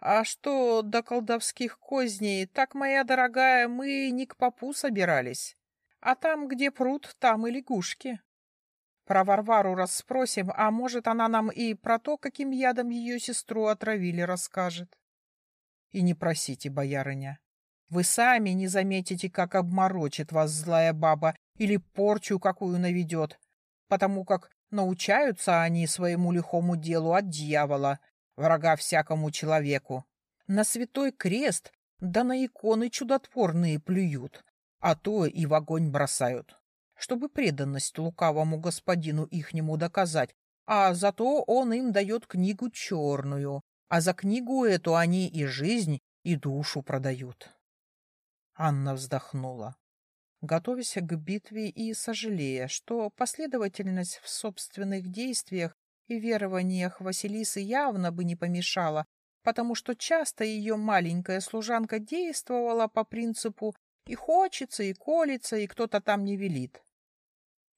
А что до колдовских козней, так, моя дорогая, мы не к попу собирались. А там, где пруд, там и лягушки. Про Варвару расспросим, а может, она нам и про то, каким ядом ее сестру отравили, расскажет. И не просите, боярыня. Вы сами не заметите, как обморочит вас злая баба или порчу какую наведет, потому как научаются они своему лихому делу от дьявола, врага всякому человеку. На святой крест да на иконы чудотворные плюют, а то и в огонь бросают чтобы преданность лукавому господину ихнему доказать, а зато он им дает книгу черную, а за книгу эту они и жизнь, и душу продают. Анна вздохнула, готовясь к битве и сожалея, что последовательность в собственных действиях и верованиях Василисы явно бы не помешала, потому что часто ее маленькая служанка действовала по принципу «и хочется, и колется, и кто-то там не велит».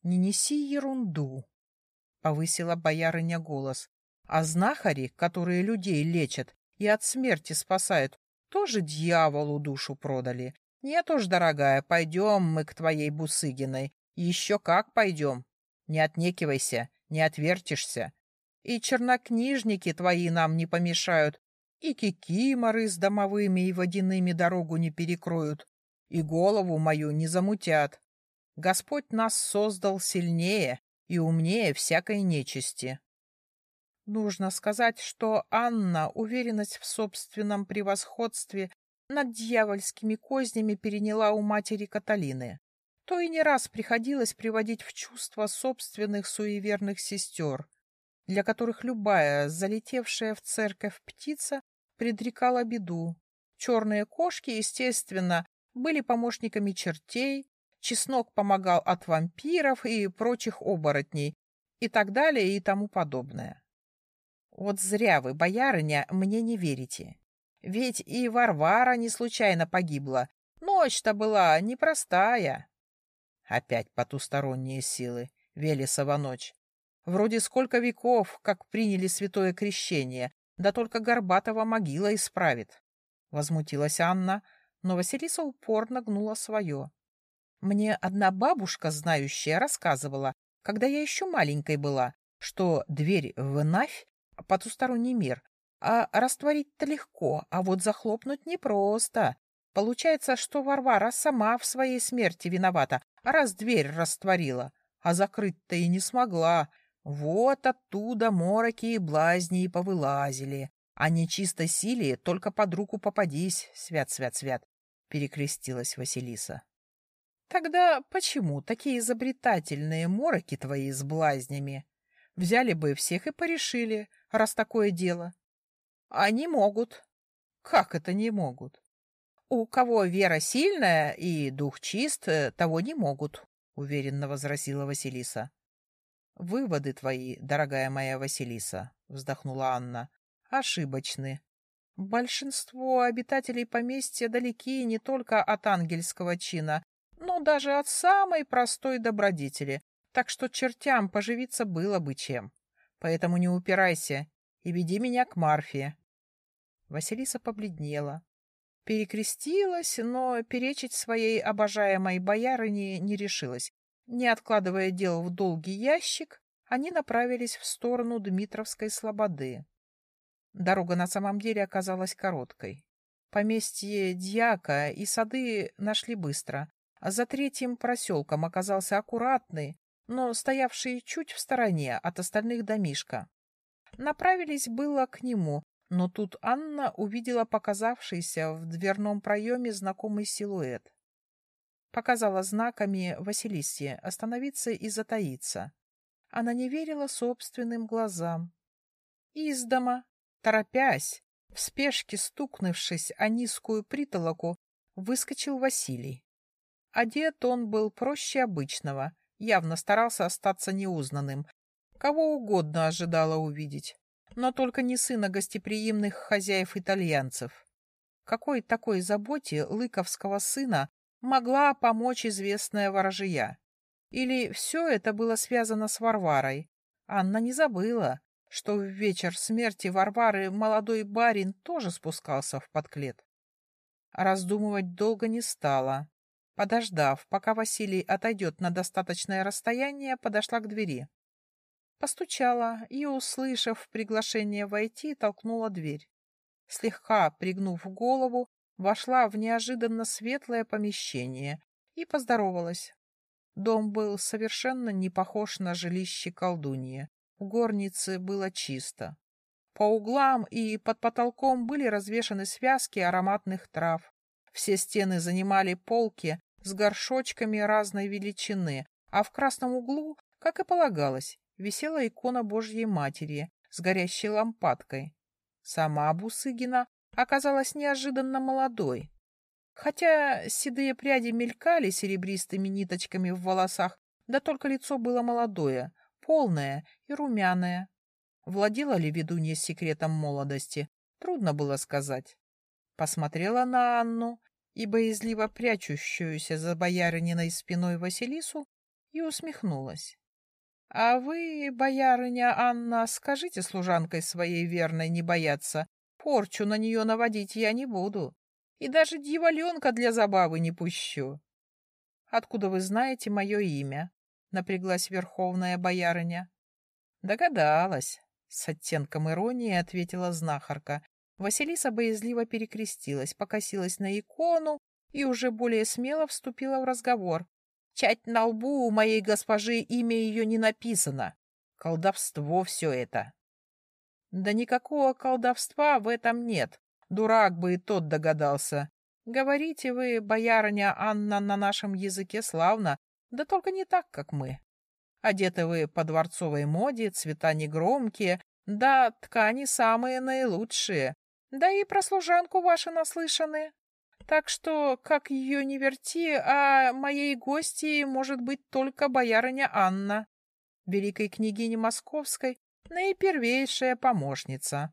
Не неси ерунду, — повысила боярыня голос. А знахари, которые людей лечат и от смерти спасают, тоже дьяволу душу продали. Нет уж, дорогая, пойдем мы к твоей Бусыгиной. Еще как пойдем. Не отнекивайся, не отвертишься. И чернокнижники твои нам не помешают, и кикиморы с домовыми и водяными дорогу не перекроют, и голову мою не замутят. Господь нас создал сильнее и умнее всякой нечисти. Нужно сказать, что Анна уверенность в собственном превосходстве над дьявольскими кознями переняла у матери Каталины. То и не раз приходилось приводить в чувство собственных суеверных сестер, для которых любая залетевшая в церковь птица предрекала беду. Черные кошки, естественно, были помощниками чертей, чеснок помогал от вампиров и прочих оборотней, и так далее и тому подобное. Вот зря вы, боярыня, мне не верите. Ведь и Варвара не случайно погибла. Ночь-то была непростая. Опять потусторонние силы, Велесова ночь. Вроде сколько веков, как приняли святое крещение, да только Горбатова могила исправит. Возмутилась Анна, но Василиса упорно гнула свое. Мне одна бабушка, знающая, рассказывала, когда я еще маленькой была, что дверь в Навь — потусторонний мир, а растворить-то легко, а вот захлопнуть непросто. Получается, что Варвара сама в своей смерти виновата, раз дверь растворила, а закрыть-то и не смогла. Вот оттуда мороки и блазни и повылазили. А нечистой силе только под руку попадись, свят-свят-свят, — перекрестилась Василиса. Тогда почему такие изобретательные мороки твои с блазнями? Взяли бы всех и порешили, раз такое дело. Они могут. Как это не могут? У кого вера сильная и дух чист, э, того не могут, уверенно возразила Василиса. Выводы твои, дорогая моя Василиса, вздохнула Анна, ошибочны. Большинство обитателей поместья далеки не только от ангельского чина, ну, даже от самой простой добродетели, так что чертям поживиться было бы чем. Поэтому не упирайся и веди меня к Марфе. Василиса побледнела, перекрестилась, но перечить своей обожаемой боярыне не решилась. Не откладывая дел в долгий ящик, они направились в сторону Дмитровской слободы. Дорога на самом деле оказалась короткой. Поместье Дьяка и сады нашли быстро, а за третьим проселком оказался аккуратный, но стоявший чуть в стороне от остальных домишка. Направились было к нему, но тут Анна увидела показавшийся в дверном проеме знакомый силуэт. Показала знаками Василисе остановиться и затаиться. Она не верила собственным глазам. Из дома, торопясь, в спешке стукнувшись о низкую притолоку, выскочил Василий. Одет он был проще обычного, явно старался остаться неузнанным. Кого угодно ожидала увидеть, но только не сына гостеприимных хозяев-итальянцев. Какой такой заботе лыковского сына могла помочь известная ворожия? Или все это было связано с Варварой? Анна не забыла. что в вечер смерти Варвары молодой барин тоже спускался в подклет. Раздумывать долго не стала. Подождав, пока Василий отойдет на достаточное расстояние, подошла к двери. Постучала и, услышав приглашение войти, толкнула дверь. Слегка пригнув голову, вошла в неожиданно светлое помещение и поздоровалась. Дом был совершенно не похож на жилище колдуньи. В горнице было чисто. По углам и под потолком были развешаны связки ароматных трав. Все стены занимали полки с горшочками разной величины, а в красном углу, как и полагалось, висела икона Божьей Матери с горящей лампадкой. Сама Бусыгина оказалась неожиданно молодой. Хотя седые пряди мелькали серебристыми ниточками в волосах, да только лицо было молодое, полное и румяное. Владела ли ведунья секретом молодости, трудно было сказать. Посмотрела на Анну и боязливо прячущуюся за боярининой спиной Василису и усмехнулась. — А вы, боярыня Анна, скажите служанкой своей верной не бояться. Порчу на нее наводить я не буду и даже дьяволенка для забавы не пущу. — Откуда вы знаете мое имя? — напряглась верховная боярыня. — Догадалась, — с оттенком иронии ответила знахарка. Василиса боязливо перекрестилась, покосилась на икону и уже более смело вступила в разговор. Чать на лбу у моей госпожи имя ее не написано. Колдовство все это. Да никакого колдовства в этом нет, Дурак бы и тот догадался. Говорите вы, боярыня Анна, на нашем языке славно, да только не так, как мы. Одеты вы по дворцовой моде, цвета негромкие, да ткани самые наилучшие, да и про служанку ваши наслышаны. Так что, как ее не верти, а моей гости может быть только боярыня Анна, великой княгини Московской, наипервейшая помощница.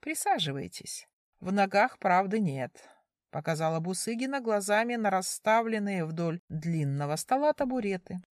Присаживайтесь. В ногах правды нет, — показала Бусыгина глазами на расставленные вдоль длинного стола табуреты.